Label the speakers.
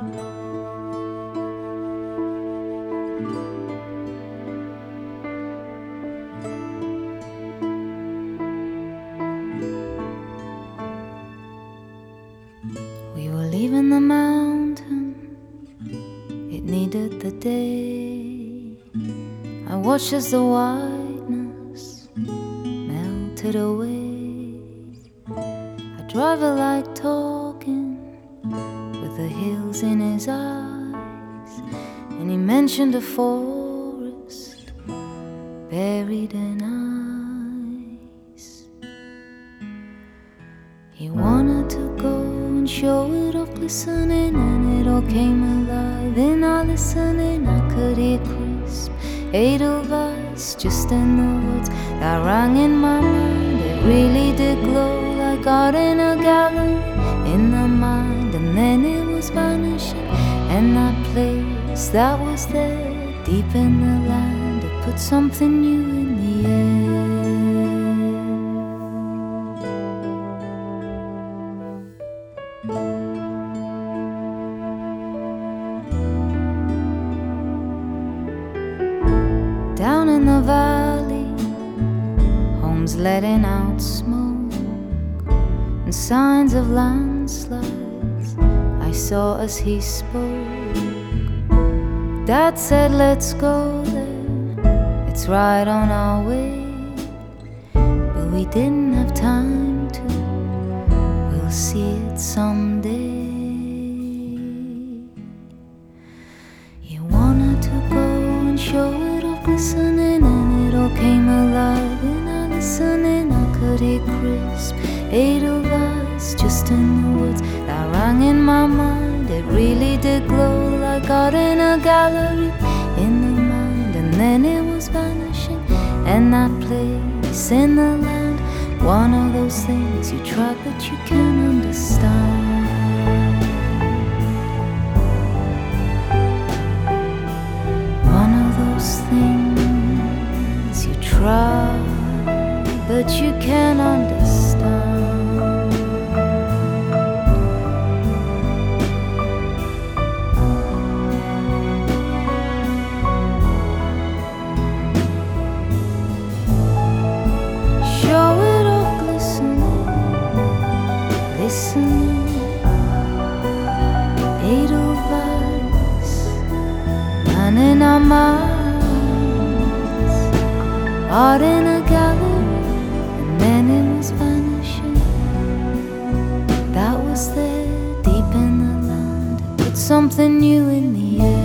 Speaker 1: We were leaving the mountain, it needed the day. I watched as the whiteness melted away. I driver a light the hills in his eyes, and he mentioned a forest buried in ice. He wanted to go and show it off, glistening, and it all came alive. In our listening, I could hear crisp Edelweiss just in the words that rang in my mind. It really did glow like art in a gallery in the mind, and then it was vanishing. And that place that was there, deep in the land, it put something new in the air. Down in the valley, homes letting out smoke and signs of landslides. I saw as he spoke. Dad said, Let's go there, it's right on our way. But we didn't have time to, we'll see it someday. You wanted to go and show it off, glistening, and it all came alive. And I listening, I could hear crisp Just in the woods that rang in my mind. It really did glow like art in a gallery in the mind, and then it was vanishing. And that place in the land, one of those things you try but you can't understand. One of those things you try, but you can't understand. Listening. Edelweiss, man in our minds, art in a gallery. That was there, deep in the land, put something new in the air.